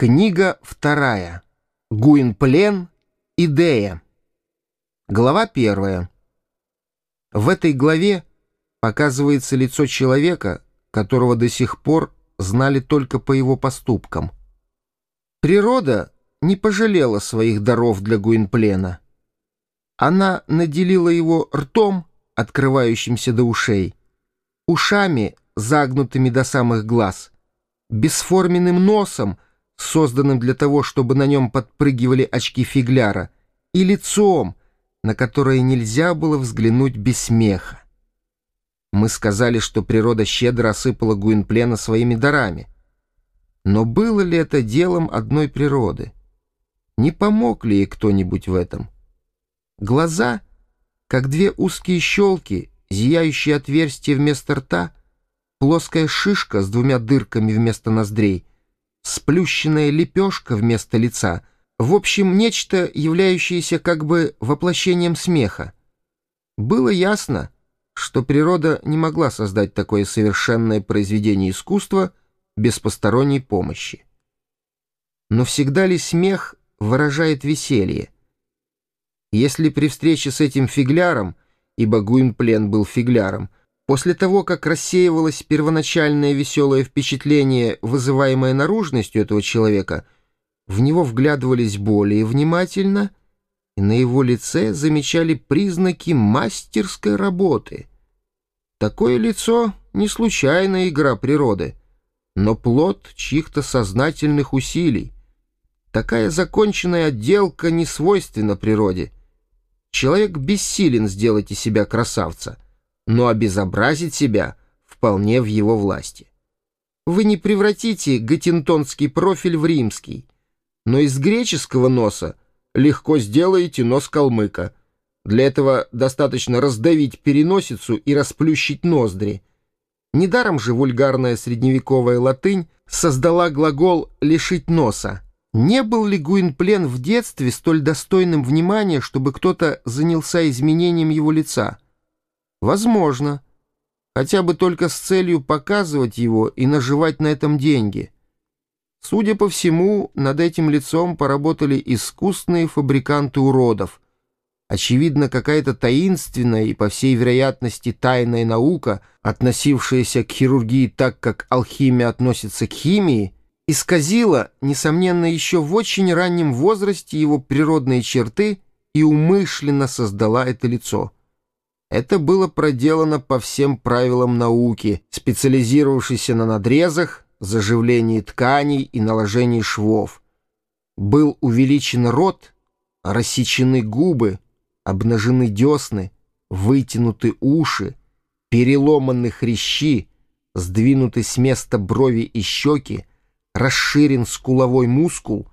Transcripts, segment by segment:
Книга вторая. Гуинплен. Идея. Глава первая. В этой главе показывается лицо человека, которого до сих пор знали только по его поступкам. Природа не пожалела своих даров для Гуинплена. Она наделила его ртом, открывающимся до ушей, ушами, загнутыми до самых глаз, бесформенным носом, созданным для того, чтобы на нем подпрыгивали очки фигляра, и лицом, на которое нельзя было взглянуть без смеха. Мы сказали, что природа щедро осыпала Гуинплена своими дарами. Но было ли это делом одной природы? Не помог ли ей кто-нибудь в этом? Глаза, как две узкие щелки, зияющие отверстия вместо рта, плоская шишка с двумя дырками вместо ноздрей, сплющенная лепешка вместо лица, в общем, нечто, являющееся как бы воплощением смеха. Было ясно, что природа не могла создать такое совершенное произведение искусства без посторонней помощи. Но всегда ли смех выражает веселье? Если при встрече с этим фигляром, ибо Гуинплен был фигляром, после того, как рассеивалось первоначальное веселое впечатление, вызываемое наружностью этого человека, в него вглядывались более внимательно, и на его лице замечали признаки мастерской работы. Такое лицо — не случайная игра природы, но плод чьих-то сознательных усилий. Такая законченная отделка не свойственна природе — Человек бессилен сделать из себя красавца, но обезобразить себя вполне в его власти. Вы не превратите гатинтонский профиль в римский, но из греческого носа легко сделаете нос калмыка. Для этого достаточно раздавить переносицу и расплющить ноздри. Недаром же вульгарная средневековая латынь создала глагол «лишить носа», не был ли Гуинплен в детстве столь достойным внимания, чтобы кто-то занялся изменением его лица? Возможно. Хотя бы только с целью показывать его и наживать на этом деньги. Судя по всему, над этим лицом поработали искусные фабриканты уродов. Очевидно, какая-то таинственная и, по всей вероятности, тайная наука, относившаяся к хирургии так, как алхимия относится к химии, исказила, несомненно, еще в очень раннем возрасте его природные черты и умышленно создала это лицо. Это было проделано по всем правилам науки, специализировавшейся на надрезах, заживлении тканей и наложении швов. Был увеличен рот, рассечены губы, обнажены десны, вытянуты уши, переломаны хрящи, сдвинуты с места брови и щеки, расширен скуловой мускул,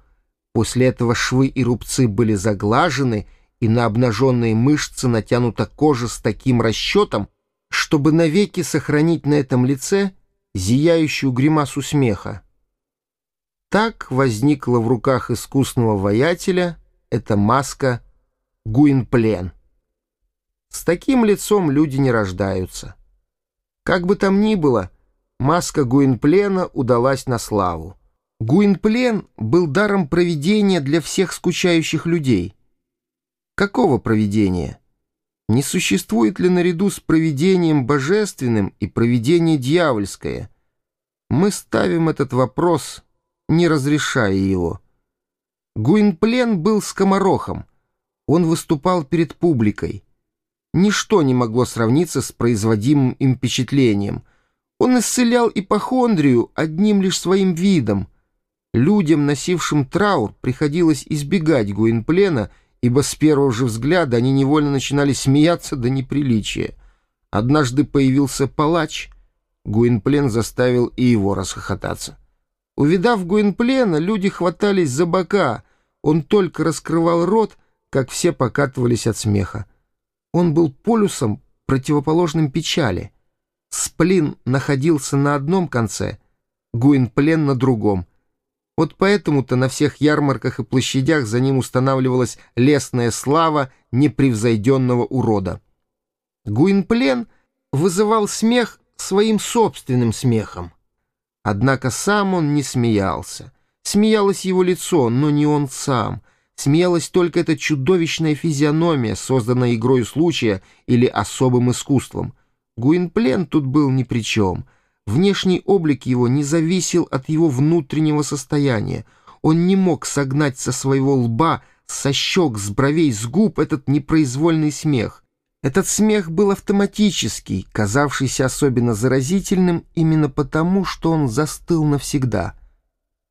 после этого швы и рубцы были заглажены, и на обнаженные мышцы натянута кожа с таким расчетом, чтобы навеки сохранить на этом лице зияющую гримасу смеха. Так возникла в руках искусного воятеля эта маска Гуинплен. С таким лицом люди не рождаются. Как бы там ни было, маска Гуинплена удалась на славу. Гуинплен был даром провидения для всех скучающих людей. Какого провидения? Не существует ли наряду с провидением божественным и провидение дьявольское? Мы ставим этот вопрос, не разрешая его. Гуинплен был скоморохом. Он выступал перед публикой. Ничто не могло сравниться с производимым им впечатлением — он исцелял ипохондрию одним лишь своим видом. Людям, носившим траур, приходилось избегать Гуинплена, ибо с первого же взгляда они невольно начинали смеяться до неприличия. Однажды появился палач. Гуинплен заставил и его расхохотаться. Увидав Гуинплена, люди хватались за бока. Он только раскрывал рот, как все покатывались от смеха. Он был полюсом, противоположным печали — Сплин находился на одном конце, Гуинплен на другом. Вот поэтому-то на всех ярмарках и площадях за ним устанавливалась лесная слава непревзойденного урода. Гуинплен вызывал смех своим собственным смехом. Однако сам он не смеялся. Смеялось его лицо, но не он сам. Смеялась только эта чудовищная физиономия, созданная игрой случая или особым искусством. Гуинплен тут был ни при чем. Внешний облик его не зависел от его внутреннего состояния. Он не мог согнать со своего лба, со щек, с бровей, с губ этот непроизвольный смех. Этот смех был автоматический, казавшийся особенно заразительным именно потому, что он застыл навсегда.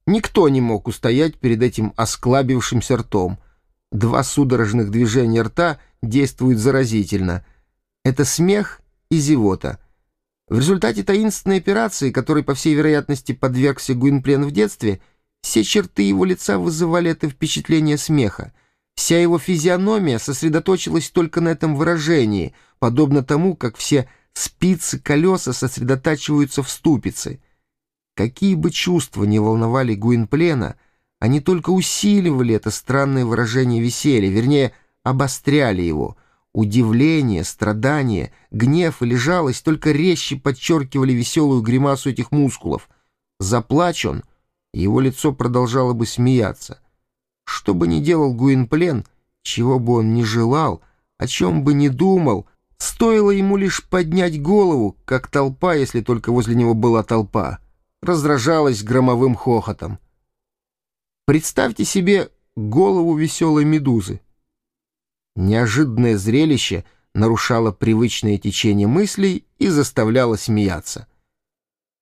Никто не мог устоять перед этим осклабившимся ртом. Два судорожных движения рта действуют заразительно. Это смех и зевота. В результате таинственной операции, которой, по всей вероятности, подвергся Гуинплен в детстве, все черты его лица вызывали это впечатление смеха. Вся его физиономия сосредоточилась только на этом выражении, подобно тому, как все спицы колеса сосредотачиваются в ступице. Какие бы чувства ни волновали Гуинплена, они только усиливали это странное выражение веселья, вернее, обостряли его. Удивление, страдание, гнев или жалость только резче подчеркивали веселую гримасу этих мускулов. Заплачь он, его лицо продолжало бы смеяться. Что бы ни делал Гуинплен, чего бы он ни желал, о чем бы ни думал, стоило ему лишь поднять голову, как толпа, если только возле него была толпа, раздражалась громовым хохотом. Представьте себе голову веселой медузы. Неожиданное зрелище нарушало привычное течение мыслей и заставляло смеяться.